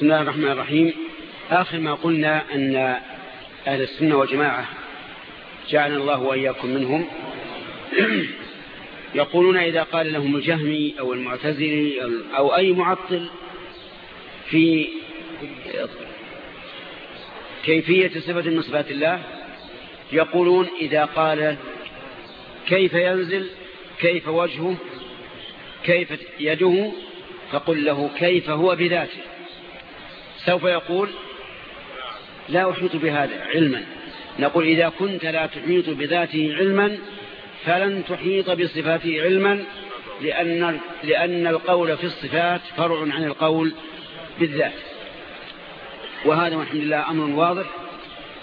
بسم الله الرحمن الرحيم. آخر ما قلنا أن أهل السنة والجماعة جعلنا الله وإياكم منهم. يقولون إذا قال لهم الجهمي أو المعتزلي أو أي معطل في كيفية صفة من صفات الله يقولون إذا قال كيف ينزل كيف وجهه كيف يده فقل له كيف هو بذاته. سوف يقول لا أحيط بهذا علما. نقول إذا كنت لا تحيط بذاته علما فلن تحيط بصفاته علما لأن, لأن القول في الصفات فرع عن القول بالذات. وهذا والحمد لله أمر واضح.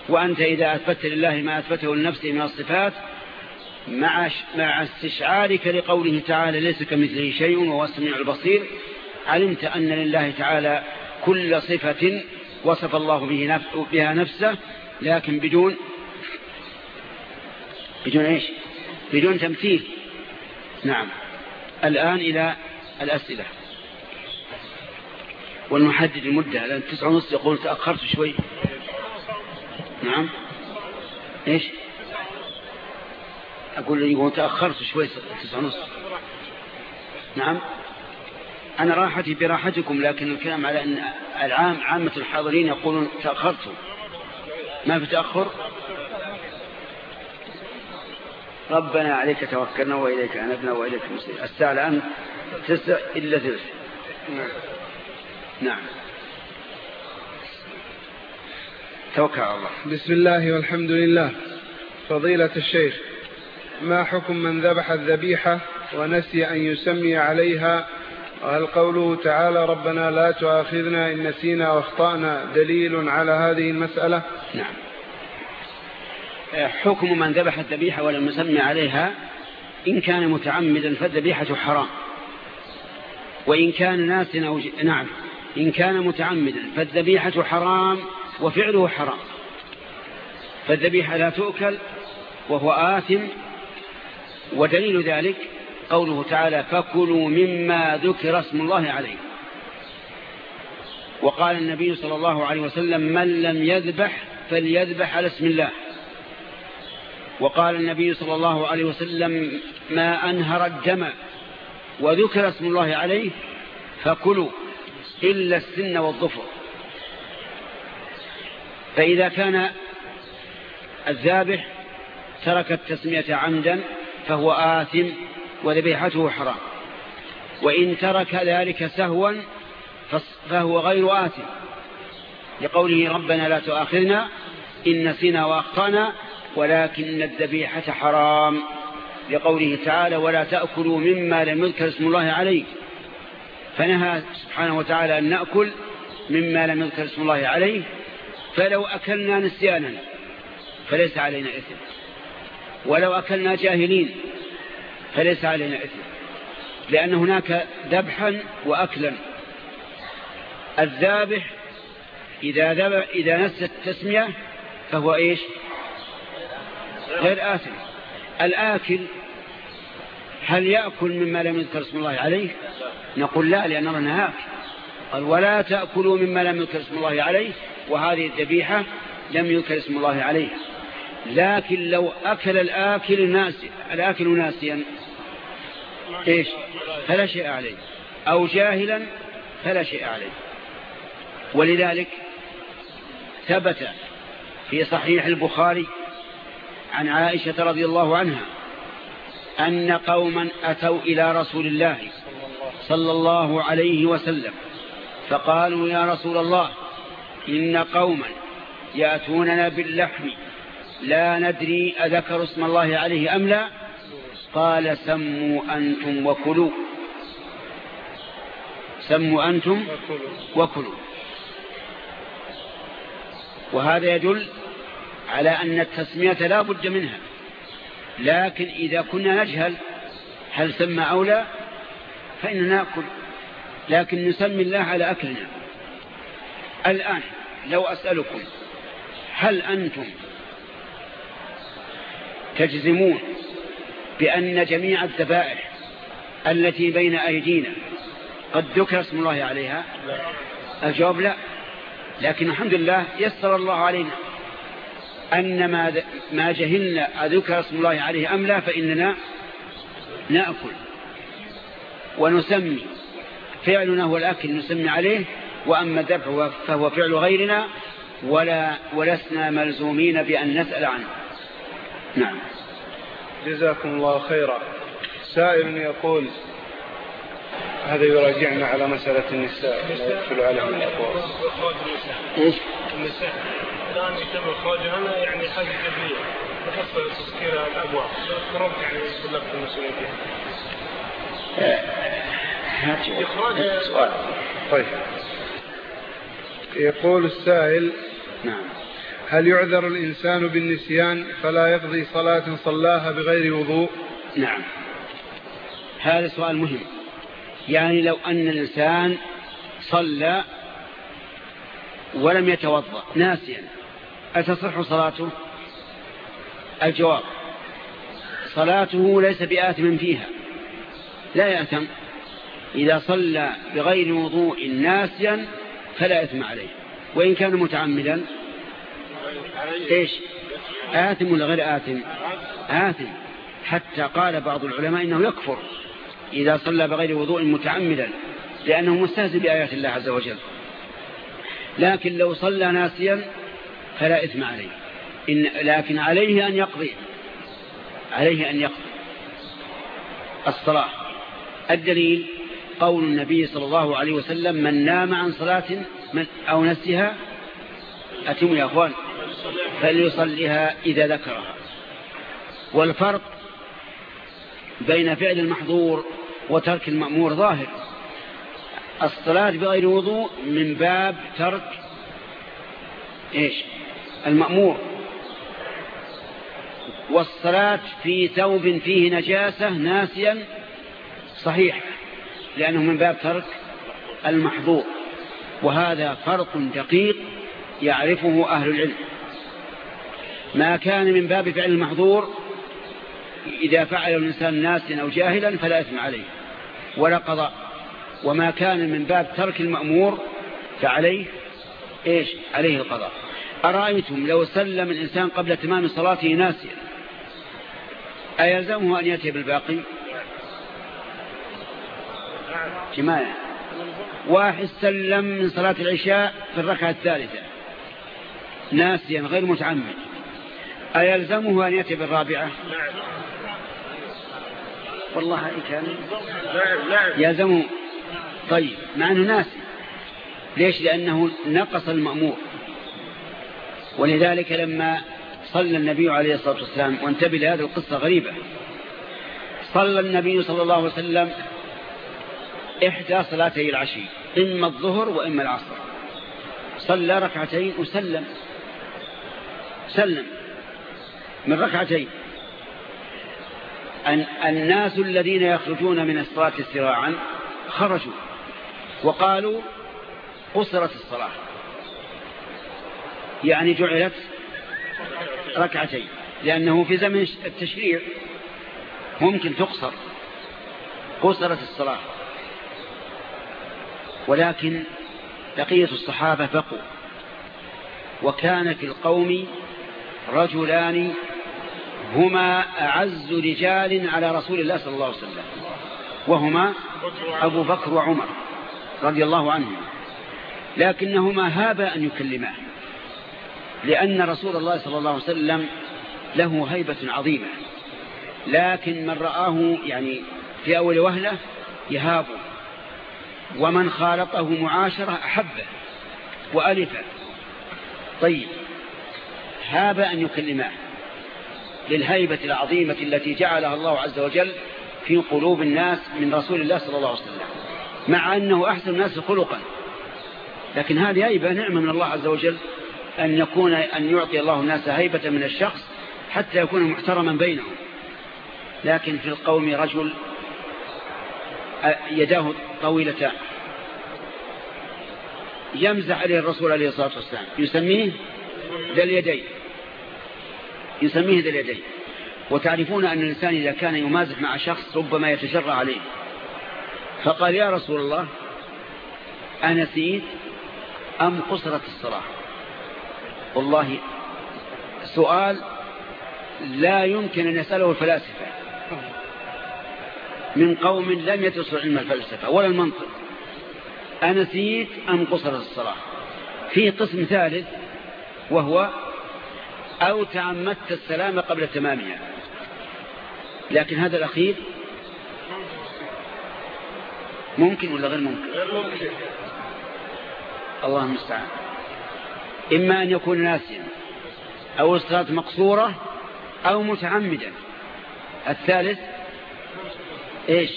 وأنت إذا أثبت لله ما أثبته لنفسه من الصفات مع مع استشعارك لقوله تعالى ليس كمثله شيء وهو السميع البصير علمت أن لله تعالى كل صفة وصف الله به بها نفسه لكن بدون بدون إيش؟ بدون تمثيل. نعم. الآن إلى الأسئلة. ونحدد المدة. لأن تسعة ونص يقول تأخرت شوي. نعم. إيش؟ أقول يقول تأخرت شوي تسعة ونص. نعم. أنا راحتي براحتكم لكن الكلام على أن العام عامة الحاضرين يقولون تأخرتم ما في تأخر؟ ربنا عليك توكلنا وإليك أنبنا وإليك المسير الساعة الآن تسع إلا ثلث. نعم. توكل على الله. بسم الله والحمد لله. فضيلة الشيخ ما حكم من ذبح الذبيحة ونسي أن يسمي عليها وهل قوله تعالى ربنا لا تؤاخذنا إن نسينا وأخطأنا دليل على هذه المسألة؟ نعم. حكم من ذبح الذبيحة ولم يسمي عليها إن كان متعمدا فالذبيحة حرام. وإن كان ناس أو ج... نعم. إن كان متعمدا فالذبيحة حرام وفعله حرام. فالذبيحة لا تؤكل وهو آثم ودليل ذلك قوله تعالى فكلوا مما ذكر اسم الله عليه. وقال النبي صلى الله عليه وسلم من لم يذبح فليذبح على اسم الله. وقال النبي صلى الله عليه وسلم ما أنهر الدم وذكر اسم الله عليه فكلوا إلا السن والظفر. فإذا كان الذابح ترك التسمية عمدا فهو آثم وذبيحته حرام. وإن ترك ذلك سهوا فهو غير آثم. لقوله ربنا لا تؤاخذنا إن نسينا وأخطأنا ولكن الذبيحة حرام. لقوله تعالى ولا تأكلوا مما لم يذكر اسم الله عليه فنهى سبحانه وتعالى أن نأكل مما لم يذكر اسم الله عليه فلو أكلنا نسيانا فليس علينا إثم. ولو أكلنا جاهلين فليس علينا إثم لأن هناك ذبحا وأكلا. الذابح إذا, ذبح إذا نسى التسمية فهو إيش؟ غير آثم. الآكل هل يأكل مما لم يذكر اسم الله عليه؟ نقول لا لأنه نهاك. قال ولا تأكلوا مما لم يذكر اسم الله عليه وهذه الذبيحة لم يذكر اسم الله عليه. لكن لو أكل الآكل ناسي الآكل ناسيا إيش؟ فلا شيء عليه. أو جاهلا فلا شيء عليه. ولذلك ثبت في صحيح البخاري عن عائشة رضي الله عنها أن قوما أتوا إلى رسول الله صلى الله عليه وسلم فقالوا يا رسول الله إن قوما يأتوننا باللحم لا ندري أذكر اسم الله عليه أم لا؟ قال سموا أنتم وكلوا. سموا أنتم وكلوا. وهذا يدل على أن التسمية لا بد منها. لكن إذا كنا نجهل هل سمى أو لا فإننا نأكل. لكن نسمي الله على أكلنا. الآن لو أسألكم هل أنتم تجزمون بأن جميع الذبائح التي بين أيدينا قد ذكر اسم الله عليها. الجواب لا. لكن الحمد لله يسر الله علينا أن ما, ما جهلنا أذكر اسم الله عليه أم لا فإننا نأكل ونسمي فعلنا هو الأكل نسمي عليه وأما الذبح فهو فعل غيرنا ولا ولسنا ملزومين بأن نسأل عنه. نعم. جزاكم الله خيرا. سائل يقول هذا يراجعنا على مسألة النساء يدخل عليهم الأقوال. إيش؟ النساء الآن يتم إخراجها يعني حاجة جدية بخصوص تسكير الأبواب. قررت يعني بلغت المسؤولين فيها. إخراج سؤال. طيب. يقول السائل نعم. هل يعذر الإنسان بالنسيان فلا يقضي صلاة صلاها بغير وضوء؟ نعم. هذا سؤال مهم. يعني لو أن الإنسان صلى ولم يتوضأ ناسيا أتصح صلاته؟ الجواب صلاته ليس بآثم فيها. لا يأثم. إذا صلى بغير وضوء ناسيا فلا إثم عليه. وإن كان متعمدا إيش؟ آثم ولا غير آثم؟ آثم. حتى قال بعض العلماء إنه يكفر إذا صلى بغير وضوء متعمدا لأنه مستهزئ بآيات الله عز وجل. لكن لو صلى ناسيا فلا إثم عليه. إن لكن عليه أن يقضي. عليه أن يقضي. الصلاة. الدليل قول النبي صلى الله عليه وسلم من نام عن صلاة من أو نسيها أتموا يا أخوان. فليصليها إذا ذكرها. والفرق بين فعل المحظور وترك المأمور ظاهر. الصلاة بغير وضوء من باب ترك إيش؟ المأمور. والصلاة في ثوب فيه نجاسة ناسيا صحيح لأنه من باب ترك المحظور. وهذا فرق دقيق يعرفه أهل العلم. ما كان من باب فعل المحظور إذا فعل الإنسان ناسيا أو جاهلا فلا إثم عليه ولا قضاء وما كان من باب ترك المأمور فعليه إيش؟ عليه القضاء. أرأيتم لو سلم الإنسان قبل تمام صلاته ناسيا؟ أيلزمه أن يأتي بالباقي؟ جماعة واحد سلم من صلاة العشاء في الركعة الثالثة ناسيا غير متعمد. أيلزمه أن يأتي بالرابعة؟ والله كان يلزمه. طيب مع أنه ناسي. ليش؟ لأنه نقص المأمور. ولذلك لما صلى النبي عليه الصلاة والسلام وانتبه لهذه القصة غريبة. صلى النبي صلى الله عليه وسلم إحدى صلاتي العشي إما الظهر وإما العصر. صلى ركعتين وسلم. سلم. من ركعتين. أن الناس الذين يخرجون من الصلاة استراعا خرجوا وقالوا قصرت الصلاة. يعني جعلت ركعتين. لأنه في زمن التشريع ممكن تقصر. قصرت الصلاة. ولكن بقية الصحابة بقوا. وكان في القوم رجلان هما أعز رجال على رسول الله صلى الله عليه وسلم وهما أبو بكر وعمر رضي الله عنهم لكنهما هابا أن يكلماه لأن رسول الله صلى الله عليه وسلم له هيبة عظيمة لكن من رآه يعني في أول وهلة يهابه ومن خالطه معاشرة أحبه وألفه. طيب هاب أن يكلماه. للهيبة العظيمة التي جعلها الله عز وجل في قلوب الناس من رسول الله صلى الله عليه وسلم. مع أنه أحسن الناس خلقا. لكن هذه هيبة نعمة من الله عز وجل أن يكون أن يعطي الله الناس هيبة من الشخص حتى يكون محترما بينهم. لكن في القوم رجل يداه طويلتان يمزح عليه الرسول عليه الصلاة والسلام. يسميه ذا اليدين. يسميه ذا اليدين. وتعرفون أن الإنسان إذا كان يمازح مع شخص ربما يتجرى عليه. فقال يا رسول الله أنسيت أم قصرت الصلاة؟ والله سؤال لا يمكن أن يسأله الفلاسفة. من قوم لم يدرسوا علم الفلسفة ولا المنطق. أنسيت أم قصرت الصلاة؟ في قسم ثالث وهو أو تعمدت السلام قبل تمامها. لكن هذا الأخير ممكن ولا غير ممكن؟ غير ممكن. الله المستعان. إما أن يكون ناسيا أو الصلاة مقصورة أو متعمدا. الثالث إيش؟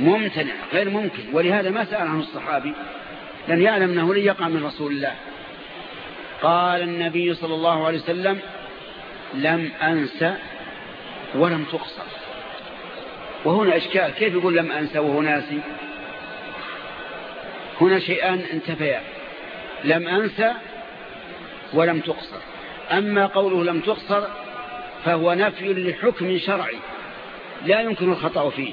ممتنع غير ممكن. ولهذا ما سأل عنه الصحابي لن يعلم أنه لن يقع من رسول الله. قال النبي صلى الله عليه وسلم لم أنسى ولم تقصر. وهنا إشكال كيف يقول لم أنسى وهو ناسي هنا شيئان انتفيا لم أنسى ولم تقصر. أما قوله لم تقصر فهو نفي لحكم شرعي لا يمكن الخطأ فيه.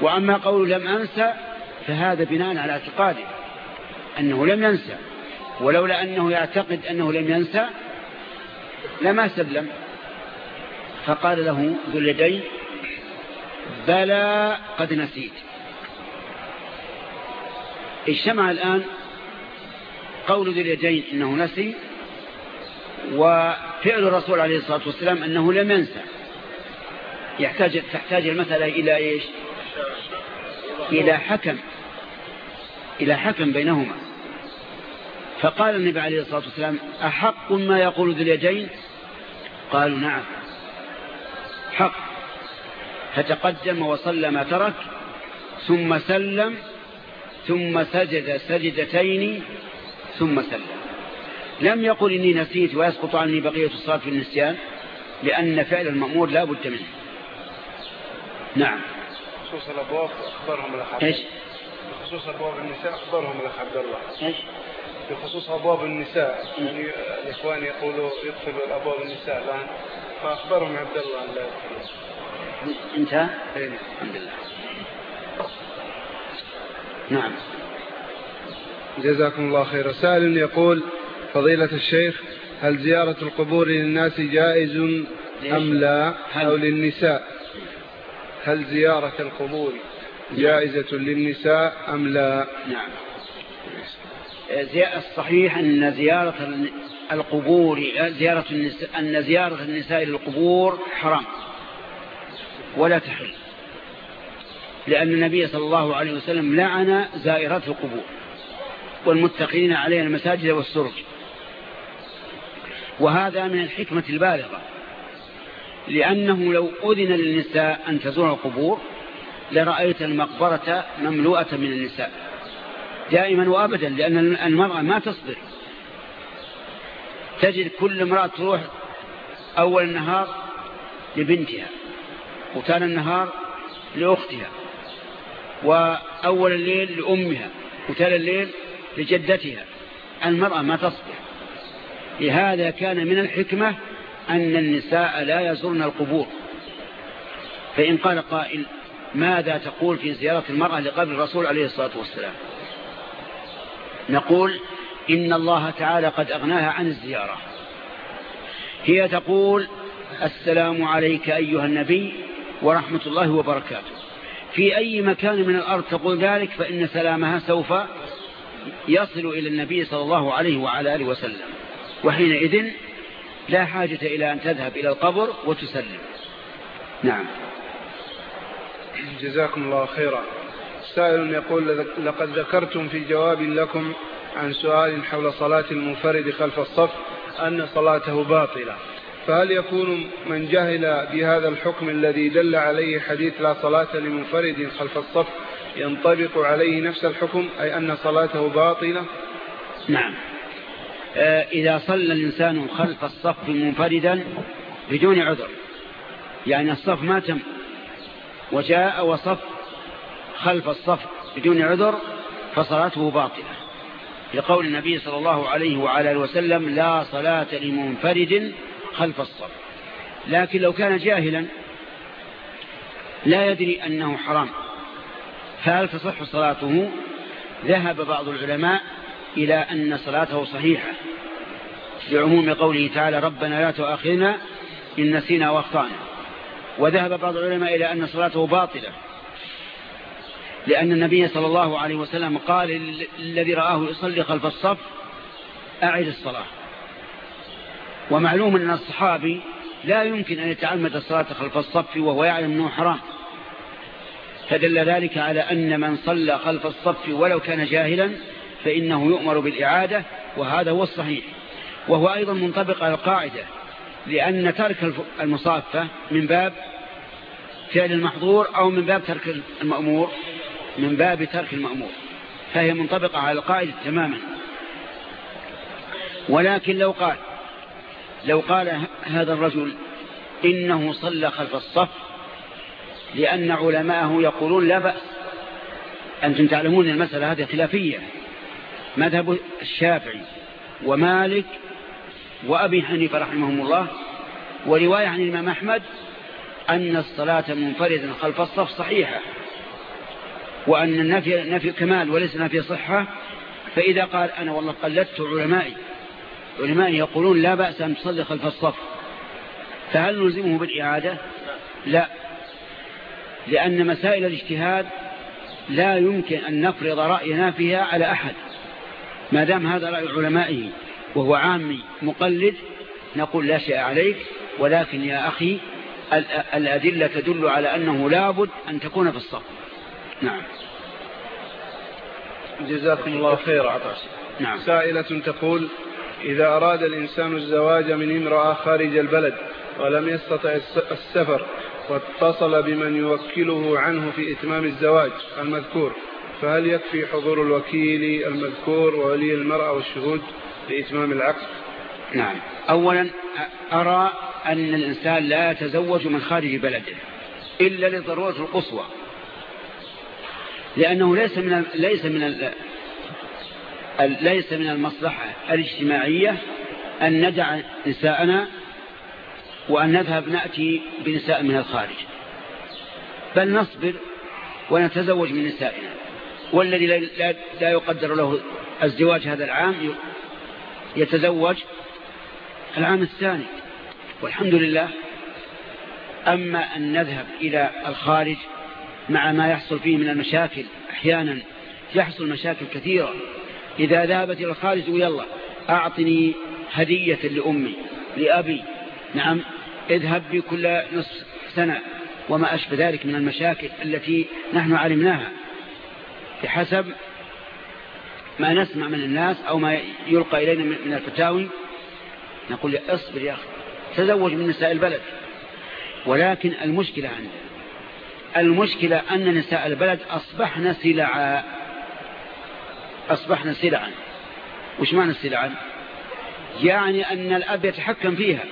وأما قوله لم أنسى فهذا بناء على اعتقاده أنه لم ينسى ولولا أنه يعتقد أنه لم ينسى لما سلم. فقال له ذو اليدين بلى قد نسيت. اجتمع الآن قول ذي اليدين إنه نسي وفعل الرسول عليه الصلاة والسلام أنه لم ينسى. يحتاج تحتاج المسألة إلى إيش؟ إلى حكم إلى حكم بينهما. فقال النبي عليه الصلاة والسلام أحق ما يقول ذي اليدين؟ قالوا نعم. حق. فتقدم وصلى ما ترك ثم سلم ثم سجد سجدتين ثم سلم. لم يقل إني نسيت ويسقط عني بقية الصلاة في النسيان لأن فعل المأمور لا بد منه. نعم. بخصوص الأبواب أخبرهم الأخ إيش؟ بخصوص أبواب النساء أخبرهم الأخ عبد الله إيش؟ بخصوص أبواب النساء. يعني الإخوان يقولوا يدخلوا الأبواب النساء الآن. فأخبرهم عبد الله أن لا يدخلوا. انتهى إيه. الحمد لله. نعم. جزاكم الله خير سائل يقول فضيلة الشيخ هل زيارة القبور للناس جائز أم لا؟ أو للنساء؟ هل زيارة القبور جائزة للنساء أم لا؟ نعم. الصحيح أن زيارة القبور زيارة النساء أن زيارة النساء للقبور حرام ولا تحل لأن النبي صلى الله عليه وسلم لعن زائرات القبور والمتقين عليها المساجد والسرج. وهذا من الحكمة البالغة لأنه لو أذن للنساء أن تزور القبور لرأيت المقبرة مملوءة من النساء. دائما وأبدا لأن المرأة ما تصبر. تجد كل امرأة تروح أول النهار لبنتها وثاني النهار لأختها وأول الليل لأمها وثاني الليل لجدتها. المرأة ما تصبر. لهذا كان من الحكمة أن النساء لا يزرن القبور. فإن قال قائل ماذا تقول في زيارة المرأة لقبر الرسول عليه الصلاة والسلام؟ نقول إن الله تعالى قد أغناها عن الزيارة. هي تقول السلام عليك أيها النبي ورحمة الله وبركاته. في أي مكان من الأرض تقول ذلك فإن سلامها سوف يصل إلى النبي صلى الله عليه وعلى آله وسلم. وحينئذ لا حاجة إلى أن تذهب إلى القبر وتسلم. نعم. جزاكم الله خيرا. سائل يقول لقد ذكرتم في جواب لكم عن سؤال حول صلاة المنفرد خلف الصف أن صلاته باطلة. فهل يكون من جهل بهذا الحكم الذي دل عليه حديث لا صلاة لمنفرد خلف الصف ينطبق عليه نفس الحكم أي أن صلاته باطلة؟ نعم. آه، إذا صلى الإنسان خلف الصف منفردا بدون عذر يعني الصف ما تم وجاء وصف خلف الصف بدون عذر فصلاته باطلة. لقول النبي صلى الله عليه وعلى وسلم لا صلاة لمنفرد خلف الصف. لكن لو كان جاهلا لا يدري أنه حرام. فهل تصح صلاته؟ ذهب بعض العلماء إلى أن صلاته صحيحة. لعموم قوله تعالى ربنا لا تؤاخذنا إن نسينا وأخطأنا. وذهب بعض العلماء إلى أن صلاته باطلة. لأن النبي صلى الله عليه وسلم قال الذي رآه يصلي خلف الصف أعد الصلاة. ومعلوم أن الصحابي لا يمكن أن يتعمد الصلاة خلف الصف وهو يعلم أنه حرام. فدل ذلك على أن من صلى خلف الصف ولو كان جاهلا فإنه يؤمر بالإعادة وهذا هو الصحيح. وهو أيضا منطبق على القاعدة لأن ترك المصافة من باب فعل المحظور أو من باب ترك المأمور. من باب ترك المأمور فهي منطبقة على القاعدة تماما. ولكن لو قال لو قال هذا الرجل إنه صلى خلف الصف لأن علماءه يقولون لا بأس. أنتم تعلمون المسألة هذه خلافية. مذهب الشافعي ومالك وأبي حنيفة رحمهم الله ورواية عن الإمام أحمد أن الصلاة منفردا خلف الصف صحيحة. وأن النفي نفي كمال وليس نفي صحة فإذا قال أنا والله قلدت علمائي علمائي يقولون لا بأس أن تصلي خلف الصف. فهل نلزمه بالإعادة؟ لا. لأن مسائل الاجتهاد لا يمكن أن نفرض رأينا فيها على أحد. ما دام هذا رأي علمائه وهو عامي مقلد نقول لا شيء عليك ولكن يا أخي الأدلة تدل على أنه لابد أن تكون في الصف. نعم. جزاكم الله خيرا نعم. سائلة تقول إذا أراد الإنسان الزواج من امرأة خارج البلد ولم يستطع السفر واتصل بمن يوكله عنه في إتمام الزواج المذكور فهل يكفي حضور الوكيل المذكور وولي المرأة والشهود لإتمام العقد؟ نعم. أولا أرى أن الإنسان لا يتزوج من خارج بلده إلا لضرورة القصوى. لأنه ليس من ليس من ليس من المصلحة الاجتماعية أن ندع نساءنا وأن نذهب نأتي بنساء من الخارج. بل نصبر ونتزوج من نسائنا. والذي لا يقدر له الزواج هذا العام يتزوج العام الثاني. والحمد لله أما أن نذهب إلى الخارج مع ما يحصل فيه من المشاكل أحيانا يحصل مشاكل كثيرة. إذا ذهبت إلى الخارج ويلا أعطني هدية لأمي لأبي. نعم اذهب بي كل نصف سنة وما أشبه ذلك من المشاكل التي نحن علمناها بحسب ما نسمع من الناس أو ما يلقى إلينا من الفتاوي نقول اصبر يا أخي تزوج من نساء البلد. ولكن المشكلة عندنا المشكلة أن نساء البلد أصبحن سلعا أصبحن سلعا وش معنى السلعا يعني أن الأب يتحكم فيها.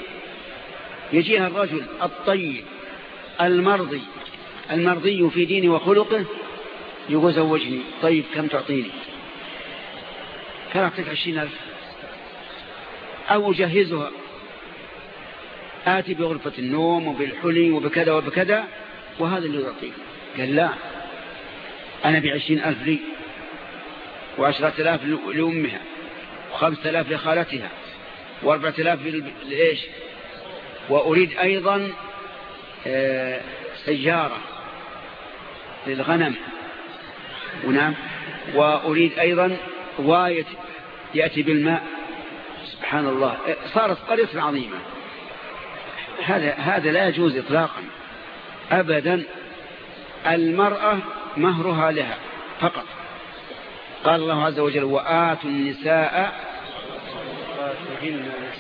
يجيها الرجل الطيب المرضي المرضي في دينه وخلقه يقول زوجني طيب كم تعطيني؟ كان أعطيك عشرين ألف. أو أجهزها آتي بغرفة النوم وبالحلي وبكذا وبكذا. وهذا اللي يعطيه قال لا أنا بعشرين ألف لي وعشرة آلاف لأمها وخمسة آلاف لخالتها وأربعة آلاف لإيش؟ وأريد أيضا آه، سيارة للغنم. ونعم وأريد أيضا واية يأتي بالماء. سبحان الله. صارت قرية عظيمة. هذا هذا لا يجوز إطلاقا. أبدا المرأة مهرها لها فقط. قال الله عز وجل وآتوا النساء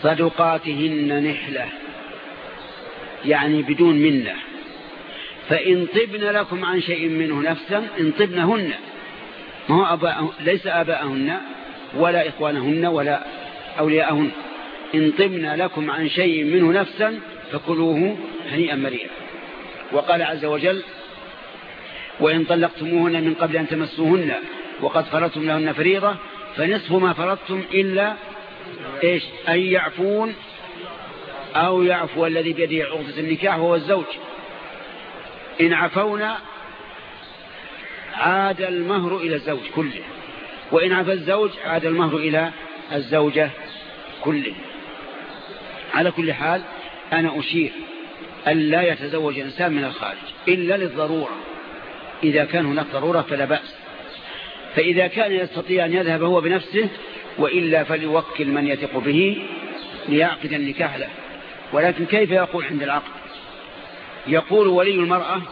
صدقاتهن نحلة يعني بدون منة. فإن طبن لكم عن شيء منه نفسا إن طبنهن ما هو أباء ليس آباءهن ولا إخوانهن ولا أولياءهن. إن طبن لكم عن شيء منه نفسا فكلوه هنيئا مريئا. وقال عز وجل وإن طلقتموهن من قبل أن تمسوهن وقد فرضتم لهن فريضة فنصف ما فرضتم إلا إيش؟ أن يعفون أو يعفو الذي بيده عقدة النكاح وهو الزوج. إن عفونا عاد المهر إلى الزوج كله وإن عفى الزوج عاد المهر إلى الزوجة كله. على كل حال أنا أشير أن لا يتزوج إنسان من الخارج إلا للضرورة. إذا كان هناك ضرورة فلا بأس. فإذا كان يستطيع أن يذهب هو بنفسه وإلا فليوكل من يثق به ليعقد النكاح له. ولكن كيف يقول عند العقد يقول ولي المرأة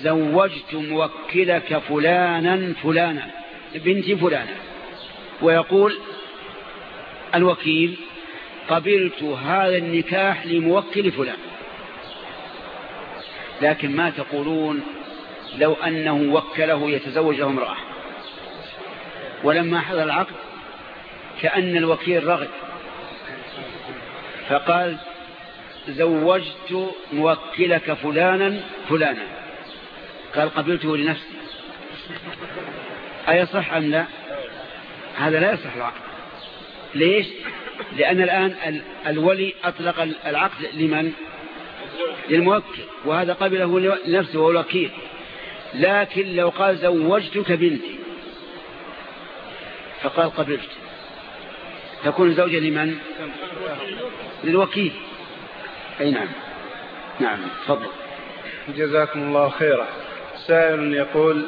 زوجت موكلك فلانا فلانا بنتي فلانا ويقول الوكيل قبلت هذا النكاح لموكل فلان. لكن ما تقولون لو أنه وكله يتزوج له امرأة. ولما حضر العقد كأن الوكيل رغب. فقال زوجت موكلك فلانا فلانا. قال قبلته لنفسي. أيصح أم لا؟ هذا لا يصح العقد. ليش؟ لأن الآن الولي أطلق العقد لمن؟ للموكل وهذا قبله لنفسه وهو الوكيل. لكن لو قال زوجتك بنتي فقال قبلت. تكون زوجة لمن؟ للوكيل. أي نعم. نعم تفضل. جزاكم الله خيرا. سائل يقول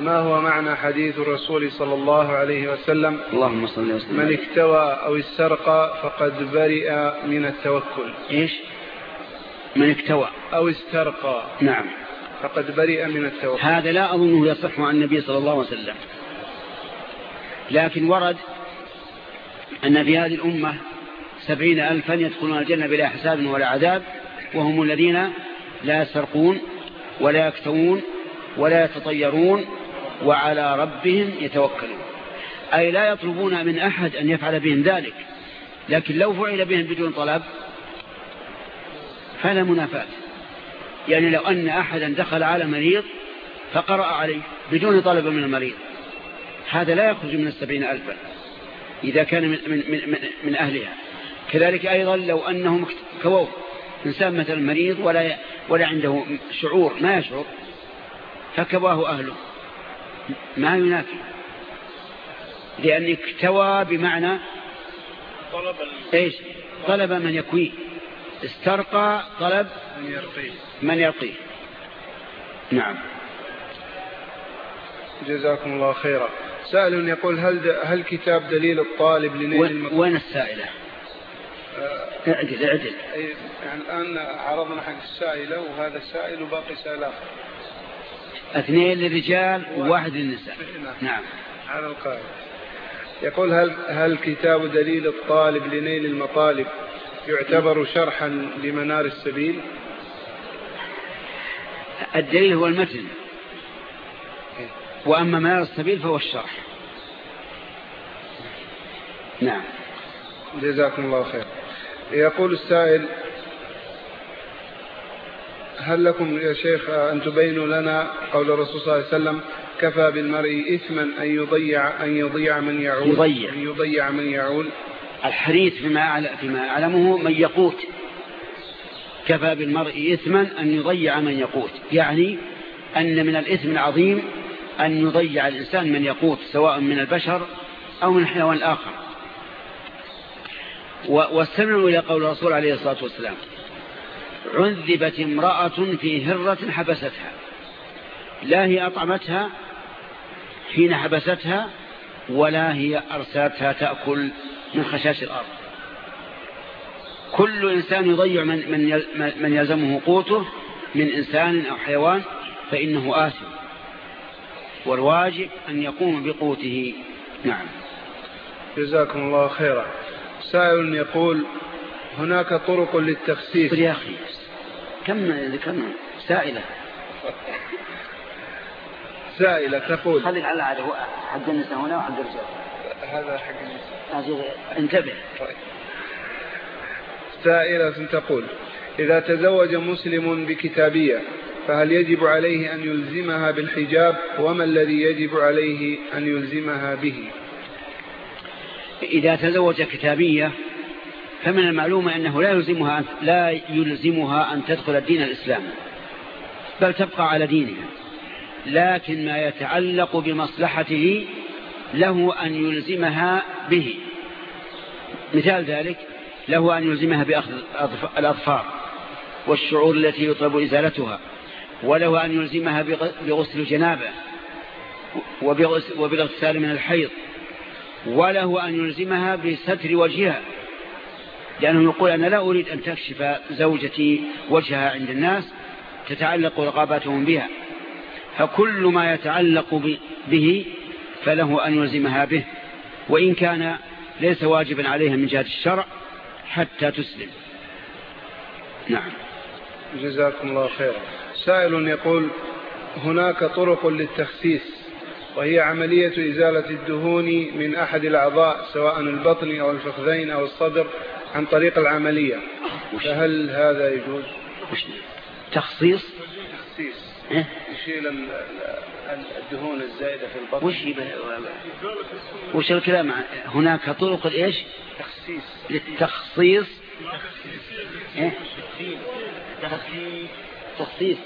ما هو معنى حديث الرسول صلى الله عليه وسلم؟ اللهم صل وسلم. من اكتوى أو استرقى فقد برئ من التوكل. إيش؟ من اكتوى. أو استرقى. نعم. فقد برئ من التوكل هذا لا أظنه يصح عن النبي صلى الله عليه وسلم. لكن ورد أن في هذه الأمة سبعين ألفا يدخلون الجنة بلا حساب ولا عذاب وهم الذين لا يسرقون ولا يكتوون ولا يتطيرون وعلى ربهم يتوكلون. أي لا يطلبون من أحد أن يفعل بهم ذلك. لكن لو فعل بهم بدون طلب فلا منافات يعني لو أن أحدا دخل على مريض فقرأ عليه بدون طلب من المريض. هذا لا يخرج من السبعين ألفا إذا كان من, من, من, من أهلها. كذلك أيضا لو أنهم كووه إنسان مثلا مريض ولا, ولا عنده شعور ما يشعر فكواه أهله. ما ينافي. لأن اكتوى بمعنى طلب إيش؟ طلب من يكويه. استرقى طلب من يرقيه. من يرقيه. نعم. جزاكم الله خيرا. سائل يقول هل هل كتاب دليل الطالب لنيل المطلوب وين السائلة؟ آه اعدل اعدل. يعني الآن عرضنا حق السائلة وهذا السائل وباقي سائل آخر اثنين للرجال وواحد للنساء. نعم, نعم. على القائل. يقول هل هل كتاب دليل الطالب لنيل المطالب يعتبر شرحا لمنار السبيل؟ الدليل هو المتن. وأما منار السبيل فهو الشرح. نعم. جزاكم الله خير. يقول السائل هل لكم يا شيخ أن تبينوا لنا قول الرسول صلى الله عليه وسلم كفى بالمرء إثما أن يضيع أن يضيع من يعول؟ يضيع. أن يضيع من يعول؟ الحديث فيما فيما أعلمه من يقوت. كفى بالمرء إثما أن يضيع من يقوت. يعني أن من الإثم العظيم أن يضيع الإنسان من يقوت سواء من البشر أو من حيوان آخر واستمعوا إلى قول الرسول عليه الصلاة والسلام عذبت امرأة في هرة حبستها. لا هي أطعمتها حين حبستها ولا هي أرسلتها تأكل. من خشاش الأرض. كل إنسان يضيع من, من, من يلزمه قوته من إنسان أو حيوان فإنه آثم. والواجب أن يقوم بقوته. نعم. جزاكم الله خيرا. سائل يقول هناك طرق للتخسيس. يا أخي كم ذكرنا سائلة؟ سائلة تقول. خليك على هذا حق النساء هنا وحق الرجال. هذا حق النساء. انتبه. سائلة تقول إذا تزوج مسلم بكتابية فهل يجب عليه أن يلزمها بالحجاب؟ وما الذي يجب عليه أن يلزمها به؟ إذا تزوج كتابية فمن المعلوم أنه لا يلزمها, لا يلزمها أن تدخل الدين الإسلامي بل تبقى على دينها. لكن ما يتعلق بمصلحته له أن يلزمها به. مثال ذلك له أن يلزمها بأخذ الأظفار والشعور التي يطلب إزالتها وله أن يلزمها بغسل الجنابة وبالاغتسال من الحيض وله أن يلزمها بستر وجهها لأنه يقول أنا لا أريد أن تكشف زوجتي وجهها عند الناس تتعلق رقاباتهم بها فكل ما يتعلق به فله أن يلزمها به وإن كان ليس واجبا عليها من جهة الشرع حتى تسلم. نعم. جزاكم الله خيرا. سائل يقول هناك طرق للتخسيس وهي عملية إزالة الدهون من أحد الأعضاء سواء البطن أو الفخذين أو الصدر عن طريق العملية. فهل هذا يجوز؟ تخصيص؟ تخصيص. إيه؟ يشيل الدهون الزائدة في البطن. وش وش الكلام؟ هناك طرق إيش؟ تخصيص. للتخصيص. إيه؟ تخصيص.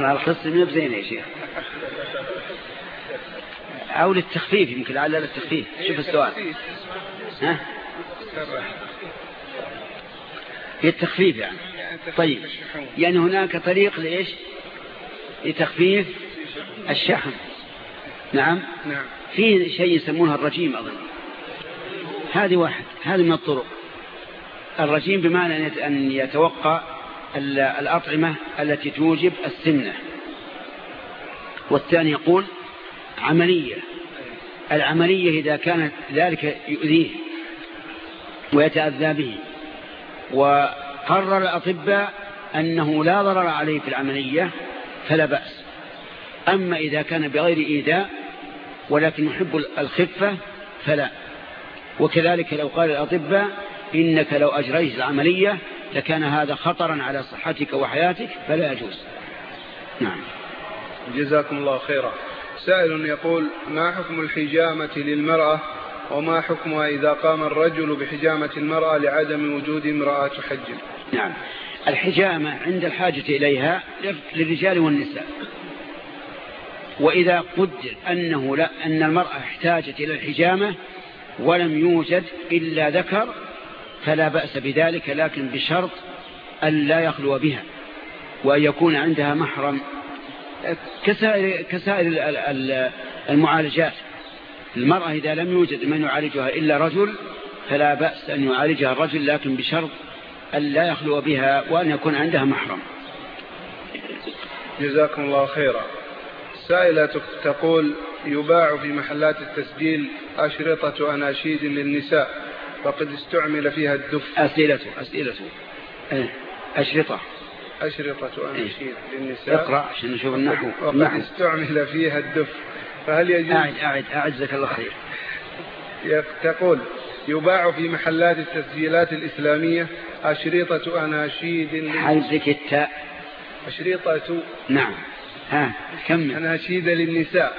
الخص من بزين يا شيخ. أو للتخفيف يمكن لعل للتخفيف. شوف السؤال. ها؟ هي التخفيف يعني طيب. يعني هناك طريق لإيش؟ لتخفيف الشحم. نعم. نعم. في شيء يسمونه الرجيم أظن هذه واحد. هذه من الطرق. الرجيم بمعنى أن يتوقع الأطعمة التي توجب السمنة. والثاني يقول عملية. العملية إذا كانت ذلك يؤذيه ويتأذى به. وقرر الأطباء أنه لا ضرر عليه في العملية فلا بأس. أما إذا كان بغير إيذاء ولكن يحب الخفة فلا. وكذلك لو قال الأطباء إنك لو أجريت العملية لكان هذا خطرا على صحتك وحياتك فلا يجوز. نعم. جزاكم الله خيرا. سائل يقول ما حكم الحجامة للمرأة وما حكمها إذا قام الرجل بحجامة المرأة لعدم وجود امرأة تحجم نعم. الحجامة عند الحاجة إليها للرجال والنساء. وإذا قدر أنه لا أن المرأة احتاجت إلى الحجامة ولم يوجد إلا ذكر فلا بأس بذلك لكن بشرط أن لا يخلو بها وأن يكون عندها محرم. كسائر, كسائر المعالجات. المرأة إذا لم يوجد من يعالجها إلا رجل فلا بأس أن يعالجها الرجل لكن بشرط أن لا يخلو بها وأن يكون عندها محرم. جزاكم الله خيرا. سائلة تقول يباع في محلات التسجيل أشرطة أناشيد للنساء وقد استعمل فيها الدف. أسئلته أسئلته إيه، أشرطة. أشرطة أناشيد إيه؟ للنساء. اقرأ عشان نشوف النحو. وقد نحو. استعمل فيها الدف. فهل يجوز؟ أعد أعد أعزك الله خير. تقول يباع في محلات التسجيلات الإسلامية أشرطة أناشيد حزك التاء. أشرطة نعم. ها كمل. أناشيد للنساء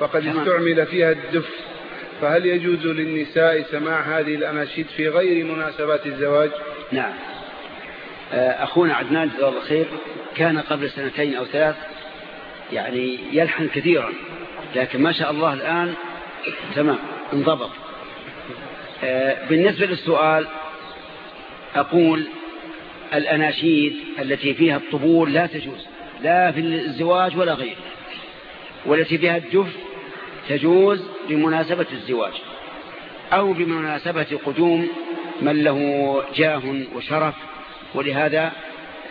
فقد استعمل فيها الدف. فهل يجوز للنساء سماع هذه الأناشيد في غير مناسبات الزواج؟ نعم. آه، أخونا عدنان جزاه الله خير كان قبل سنتين أو ثلاث يعني يلحن كثيرا لكن ما شاء الله الآن تمام انضبط. آه، بالنسبة للسؤال أقول الأناشيد التي فيها الطبول لا تجوز. لا في الزواج ولا غيره. والتي فيها الدف تجوز بمناسبة الزواج. أو بمناسبة قدوم من له جاه وشرف. ولهذا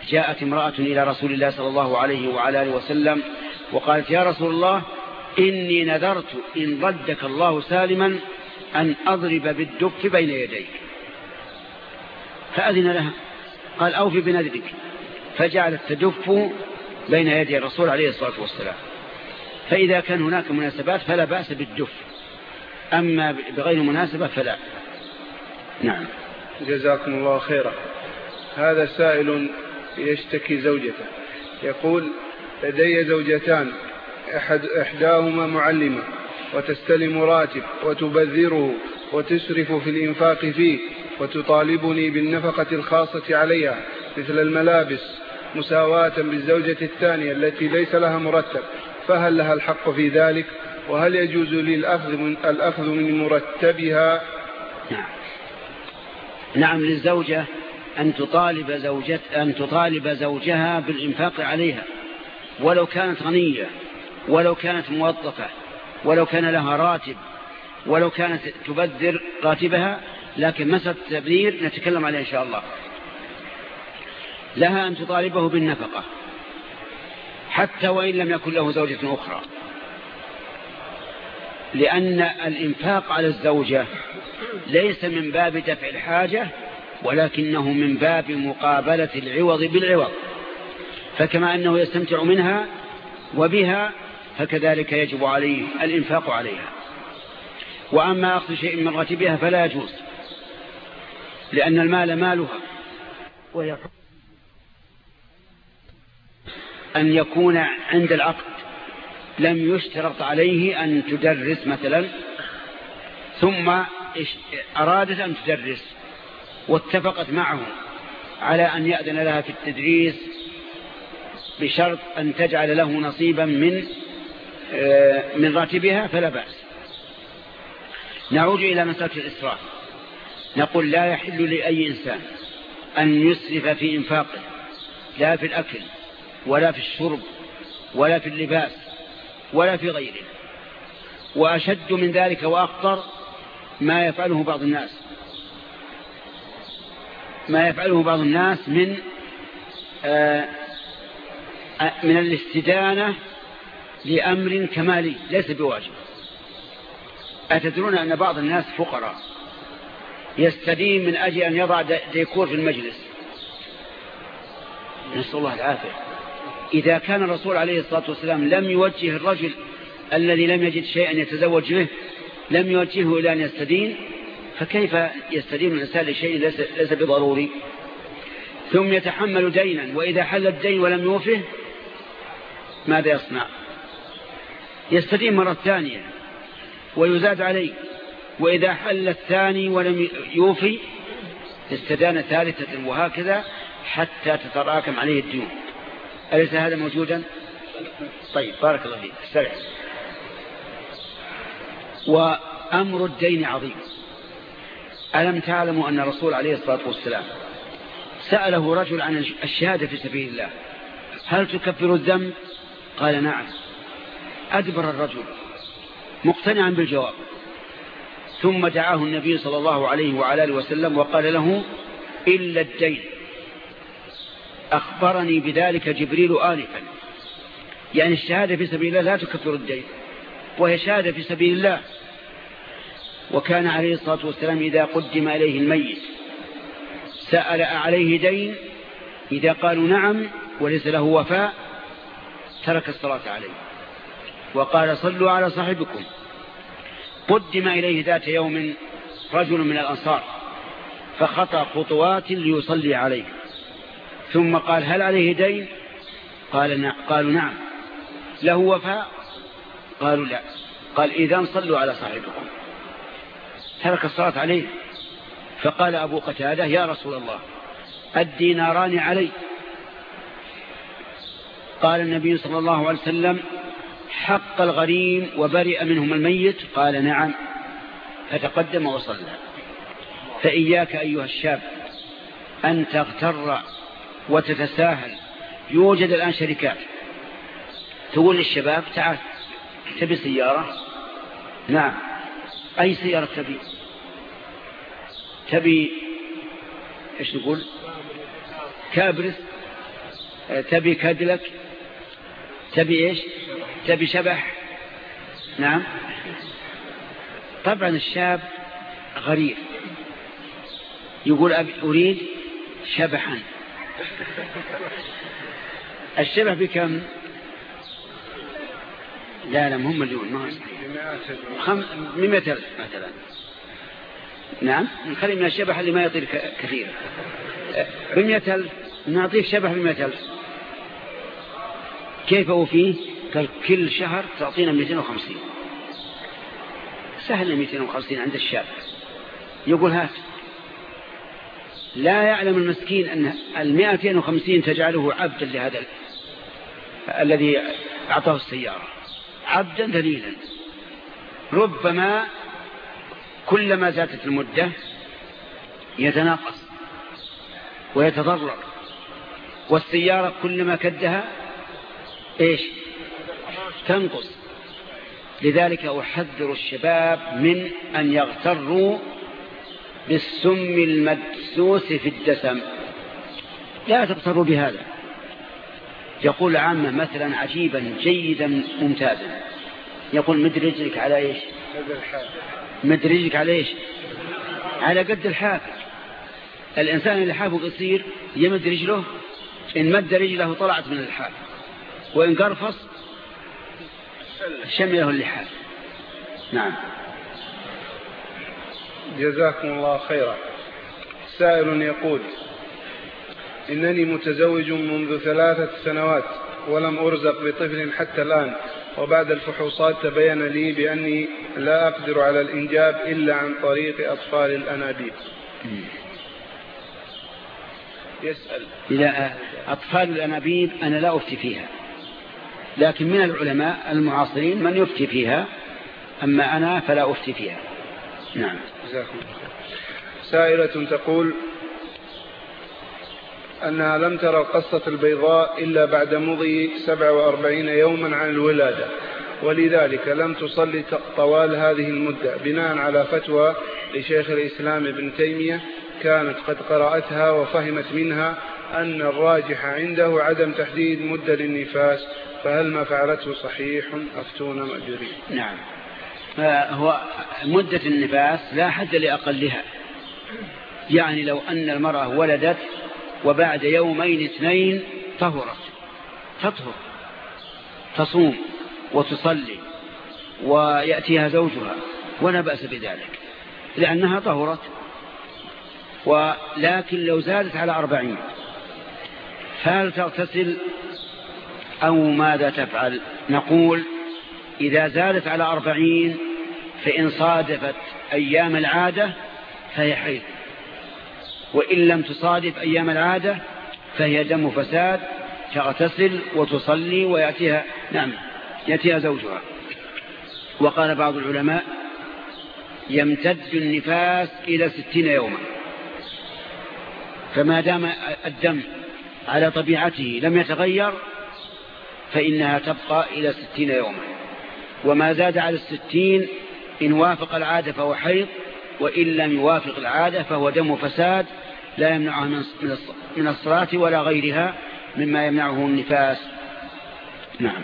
جاءت امرأة إلى رسول الله صلى الله عليه وعلى آله وسلم وقالت يا رسول الله إني نذرت إن ردك الله سالما أن أضرب بالدف بين يديك. فأذن لها. قال أوفي بنذرك. فجعلت تدف بين يدي الرسول عليه الصلاة والسلام. فإذا كان هناك مناسبات فلا بأس بالدف. أما بغير مناسبة فلا. نعم. جزاكم الله خيرا. هذا سائل يشتكي زوجته. يقول لدي زوجتان أحد إحداهما معلمة وتستلم راتب وتبذره وتسرف في الإنفاق فيه وتطالبني بالنفقة الخاصة عليها مثل الملابس مساواة بالزوجة الثانية التي ليس لها مرتب فهل لها الحق في ذلك؟ وهل يجوز لي الأخذ من, الأخذ من مرتبها؟ نعم. نعم للزوجة أن تطالب, زوجت أن تطالب زوجها بالإنفاق عليها ولو كانت غنية ولو كانت موظفة ولو كان لها راتب ولو كانت تبذر راتبها لكن مسألة التبذير نتكلم عليه إن شاء الله. لها أن تطالبه بالنفقة حتى وإن لم يكن له زوجة أخرى. لأن الإنفاق على الزوجة ليس من باب دفع الحاجة ولكنه من باب مقابلة العوض بالعوض. فكما أنه يستمتع منها وبها فكذلك يجب عليه الإنفاق عليها. وأما أخذ شيء من راتبها فلا يجوز لأن المال مالها. أن يكون عند العقد. لم يشترط عليه أن تدرس مثلا ثم أرادت أن تدرس واتفقت معه على أن يأذن لها في التدريس بشرط أن تجعل له نصيبا من آه، من راتبها فلا بأس. نعود إلى مسألة الإسراف. نقول لا يحل لأي إنسان أن يسرف في إنفاقه لا في الأكل ولا في الشرب ولا في اللباس ولا في غيره. وأشد من ذلك وأخطر ما يفعله بعض الناس. ما يفعله بعض الناس من آه، آه، من الاستدانة لأمر كمالي ليس بواجب. أتدرون أن بعض الناس فقراء يستدين من أجل أن يضع ديكور في المجلس؟ نسأل الله العافية. إذا كان الرسول عليه الصلاة والسلام لم يوجه الرجل الذي لم يجد شيئا يتزوج به لم يوجهه إلى أن يستدين فكيف يستدين الإنسان لشيء ليس, ليس بضروري؟ ثم يتحمل دينا وإذا حل الدين ولم يوفه ماذا يصنع؟ يستدين مرة ثانية ويزاد عليه وإذا حل الثاني ولم يوفي استدان ثالثة وهكذا حتى تتراكم عليه الديون أليس هذا موجودا؟ طيب بارك الله فيك. استرع وأمر الدين عظيم. ألم تعلموا أن الرسول عليه الصلاة والسلام سأله رجل عن الشهادة في سبيل الله هل تكفر الذنب؟ قال نعم. أدبر الرجل مقتنعا بالجواب. ثم دعاه النبي صلى الله عليه وعلى آله وسلم وقال له إلا الدين. أخبرني بذلك جبريل آنفا. يعني الشهادة في سبيل الله لا تكفر الدين وهي شهادة في سبيل الله. وكان عليه الصلاة والسلام إذا قدم إليه الميت سأل عليه دين إذا قالوا نعم وليس له وفاء ترك الصلاة عليه. وقال صلوا على صاحبكم. قدم إليه ذات يوم رجل من الأنصار فخطى خطوات ليصلي عليه. ثم قال هل عليه دين؟ قال نعم. قالوا نعم. له وفاء؟ قالوا لا. قال إذا صلوا على صاحبكم. ترك الصلاة عليه. فقال أبو قتادة يا رسول الله الديناران علي. قال النبي صلى الله عليه وسلم حق الغريم وبرئ منهم الميت؟ قال نعم. فتقدم وصلى. فإياك أيها الشاب أن تغتر وتتساهل. يوجد الآن شركات تقول للشباب تعال تبي سيارة؟ نعم. أي سيارة تبي؟ تبي إيش نقول؟ كابرس تبي كادلك تبي إيش؟ تبي شبح؟ نعم. طبعا الشاب غريب. يقول أريد شبحا. الشبح بكم؟ لا لا مهم مليون ما خم... ألف مثلا. نعم؟ نخلي من الشبح اللي ما يطير كثير. بمئة ألف نعطيك شبح بمئة كيف هو فيه؟ قال كل شهر تعطينا 250 سهل 250 عند الشاب. يقول هات لا يعلم المسكين أن المائتين وخمسين تجعله عبدا لهذا الذي أعطاه السيارة. عبدا ذليلا. ربما كلما زادت المدة يتناقص ويتضرر. والسيارة كلما كدها إيش؟ تنقص. لذلك أحذر الشباب من أن يغتروا بالسم المدسوس في الدسم لا تغتروا بهذا. يقول عامة مثلا عجيبا جيدا ممتازا. يقول مد رجلك على إيش؟ مد رجلك على إيش؟ على قد الحافة الإنسان اللي حافه قصير يمد رجله إن مد رجله طلعت من الحافة وإن قرفص شمله اللحاف نعم. جزاكم الله خيرا. سائل يقول إنني متزوج منذ ثلاثة سنوات ولم أرزق بطفل حتى الآن وبعد الفحوصات تبين لي بأني لا أقدر على الإنجاب إلا عن طريق أطفال الأنابيب. يسأل. إذا أطفال الأنابيب أنا لا أفتي فيها لكن من العلماء المعاصرين من يفتي فيها أما أنا فلا أفتي فيها. نعم. جزاكم سائلة تقول أنها لم ترى القصة البيضاء إلا بعد مضي 47 يوما عن الولادة ولذلك لم تصلي طوال هذه المدة بناء على فتوى لشيخ الإسلام ابن تيمية كانت قد قرأتها وفهمت منها أن الراجح عنده عدم تحديد مدة للنفاس فهل ما فعلته صحيح؟ أفتون مأجورين. نعم. هو مدة النفاس لا حد لأقلها. يعني لو أن المرأة ولدت وبعد يومين اثنين طهرت. تطهر. تصوم وتصلي ويأتيها زوجها ولا بأس بذلك لأنها طهرت. ولكن لو زادت على أربعين فهل تغتسل أو ماذا تفعل؟ نقول إذا زادت على أربعين فإن صادفت أيام العادة فهي حيث وإن لم تصادف أيام العادة فهي دم فساد تغتسل وتصلي ويأتيها نعم يأتيها زوجها. وقال بعض العلماء يمتد النفاس إلى ستين يوما. فما دام الدم على طبيعته لم يتغير فإنها تبقى إلى ستين يوما. وما زاد على الستين إن وافق العادة فهو حيض وإن لم يوافق العادة فهو دم فساد لا يمنعها من الصلاة ولا غيرها مما يمنعه النفاس. نعم.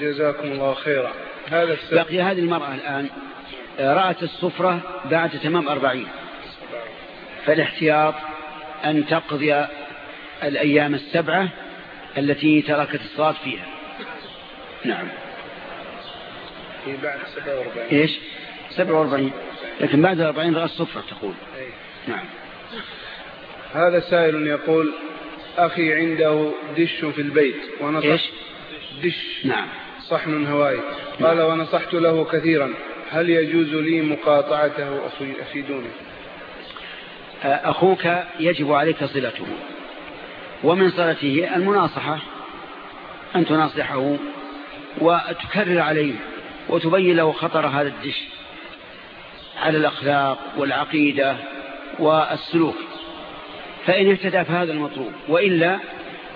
جزاكم الله خيرا. هذا السبب. بقي هذه المرأة الآن رأت الصفرة بعد تمام أربعين. فالاحتياط أن تقضي الأيام السبعة التي تركت الصلاة فيها. نعم. بعد 47 إيش؟ 47 لكن بعد 40 رأس صفرة تقول. أي. نعم. هذا سائل يقول أخي عنده دش في البيت ونصح. إيش؟ دش. نعم. صحن هوائي. قال نعم. ونصحت له كثيرا. هل يجوز لي مقاطعته أفيدوني؟ أخوك يجب عليك صلته. ومن صلته المناصحة. أن تناصحه وتكرر عليه. وتبين له خطر هذا الدش على الأخلاق والعقيدة والسلوك. فإن اهتدى فهذا المطلوب وإلا